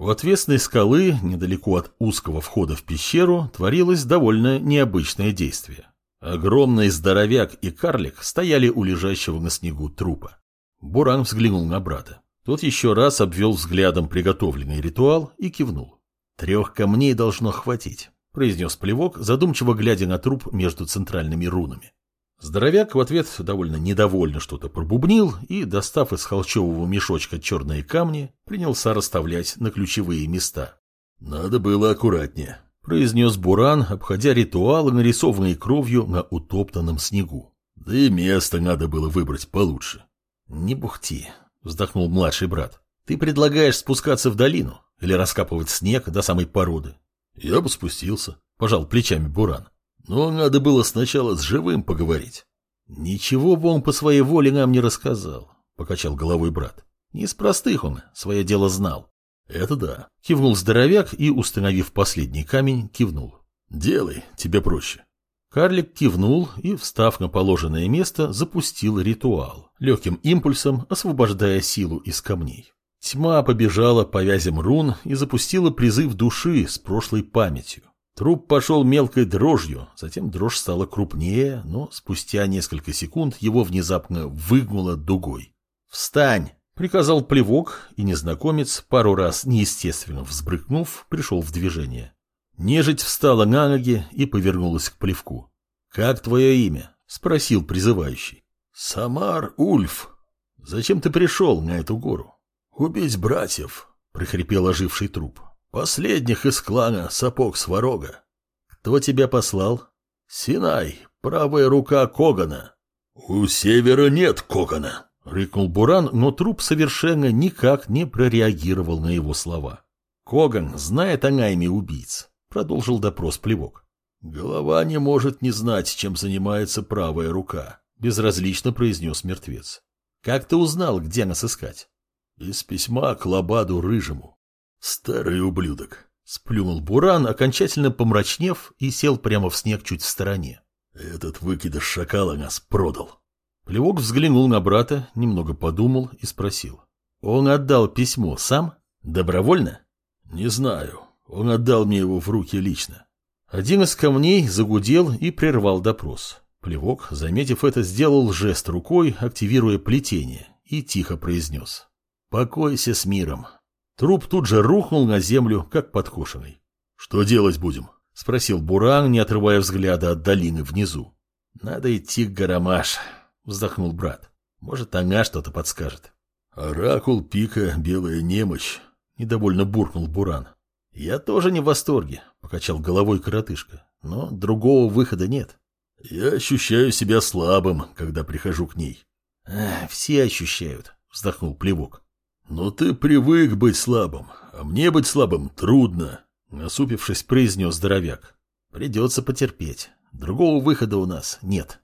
У отвесной скалы, недалеко от узкого входа в пещеру, творилось довольно необычное действие. Огромный здоровяк и карлик стояли у лежащего на снегу трупа. Буран взглянул на брата. Тот еще раз обвел взглядом приготовленный ритуал и кивнул. «Трех камней должно хватить», — произнес плевок, задумчиво глядя на труп между центральными рунами. Здоровяк в ответ довольно недовольно что-то пробубнил и, достав из холчевого мешочка черные камни, принялся расставлять на ключевые места. «Надо было аккуратнее», — произнес Буран, обходя ритуалы, нарисованные кровью на утоптанном снегу. «Да и место надо было выбрать получше». «Не бухти», — вздохнул младший брат. «Ты предлагаешь спускаться в долину или раскапывать снег до самой породы?» «Я бы спустился», — пожал плечами Буран. Но надо было сначала с живым поговорить. Ничего бы он по своей воле нам не рассказал, покачал головой брат. Не из простых он свое дело знал. Это да. Кивнул здоровяк и, установив последний камень, кивнул. Делай, тебе проще. Карлик кивнул и, встав на положенное место, запустил ритуал, легким импульсом освобождая силу из камней. Тьма побежала по вязям рун и запустила призыв души с прошлой памятью. Труп пошел мелкой дрожью, затем дрожь стала крупнее, но спустя несколько секунд его внезапно выгнуло дугой. «Встань!» — приказал плевок, и незнакомец, пару раз неестественно взбрыкнув, пришел в движение. Нежить встала на ноги и повернулась к плевку. «Как твое имя?» — спросил призывающий. «Самар Ульф. Зачем ты пришел на эту гору?» «Убить братьев», — прихрипел оживший труп. Последних из клана Сапог Сварога. Кто тебя послал? Синай, правая рука Когана. У севера нет Когана, рыкнул Буран, но труп совершенно никак не прореагировал на его слова. Коган знает о найме убийц, продолжил допрос Плевок. Голова не может не знать, чем занимается правая рука, безразлично произнес мертвец. Как ты узнал, где нас искать? Из письма к Лабаду Рыжему. «Старый ублюдок!» — сплюнул Буран, окончательно помрачнев, и сел прямо в снег чуть в стороне. «Этот выкидыш шакала нас продал!» Плевок взглянул на брата, немного подумал и спросил. «Он отдал письмо сам? Добровольно?» «Не знаю. Он отдал мне его в руки лично». Один из камней загудел и прервал допрос. Плевок, заметив это, сделал жест рукой, активируя плетение, и тихо произнес. «Покойся с миром. Труп тут же рухнул на землю, как подкошенный. «Что делать будем?» — спросил Буран, не отрывая взгляда от долины внизу. «Надо идти к Гарамаш», — вздохнул брат. «Может, она что-то подскажет». «Оракул, пика, белая немощь», — недовольно буркнул Буран. «Я тоже не в восторге», — покачал головой коротышка. «Но другого выхода нет». «Я ощущаю себя слабым, когда прихожу к ней». «Все ощущают», — вздохнул Плевок. «Но ты привык быть слабым, а мне быть слабым трудно», — насупившись, произнес здоровяк. «Придется потерпеть. Другого выхода у нас нет».